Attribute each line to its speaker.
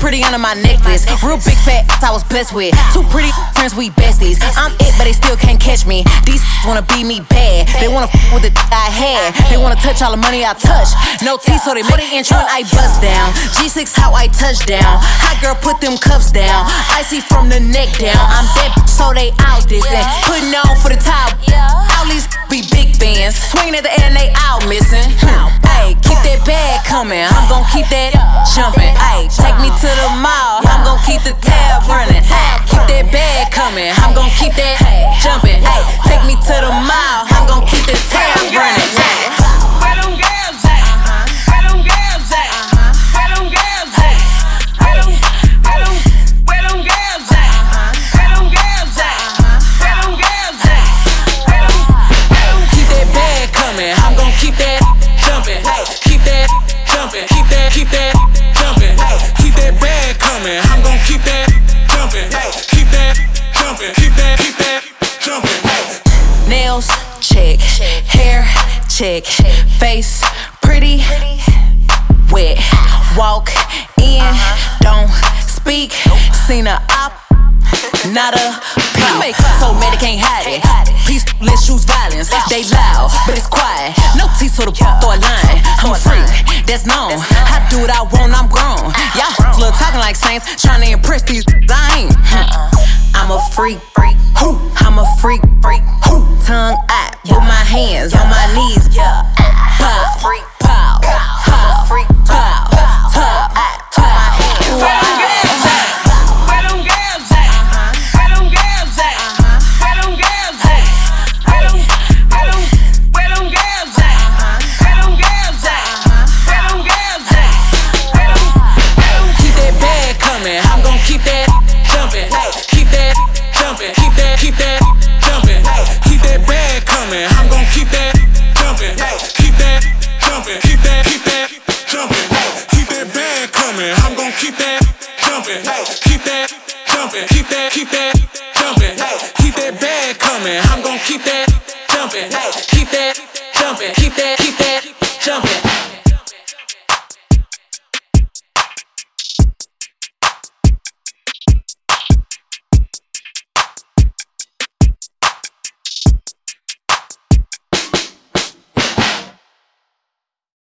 Speaker 1: Pretty under my necklace. Real big fat ass I was blessed with. Two pretty friends, we besties. I'm it, but they still can't catch me. These wanna be me bad. They wanna f with the I had. They wanna touch all the money I touch. No teeth, so they put it intro and I bust down. G6 how I touch down. Hot girl, put them cuffs down. Icy from the neck down. I'm that so they out this and putting on for the top. All these be big fans. Swinging at the air and they out missing. Hmm. Coming. I'm gon' keep that jumping. Hey, take me to the mall. I'm gon' keep the tab running. Ay, keep that bag coming. I'm gon' keep that jumping. Hey, take me to the mall. Nails, check. Hair, check. Face, pretty. Wet. Walk in, don't speak. Seen a op, not a peep. So mad can't hide it. Peace, let's choose violence. They loud, but it's quiet. No teeth, so the throw a line. I'm a freak, that's known. I do what I want, I'm grown. Y'all little talking like saints, trying to impress these. I ain't. Hmm. I'm a freak. I'm a freak. Tongue out with my hands on my knees. Pow, pow, pow, pow, pow,
Speaker 2: Where them girls at? Where them girls at? Where them girls at? Where them girls at? Where them, where them, where them girls at? Where them girls at? Where them girls at? Where them, where them
Speaker 3: Keep that bag coming. I'm gon' keep that I'm gon' keep that jumping. Keep that jumping. Keep that, keep that jumping. Keep that bag coming. I'm gon' keep that jumping. Keep that jumping. Keep that, keep that jumping.